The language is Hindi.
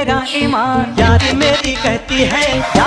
मेरा ईमान। यार मेरी कहती है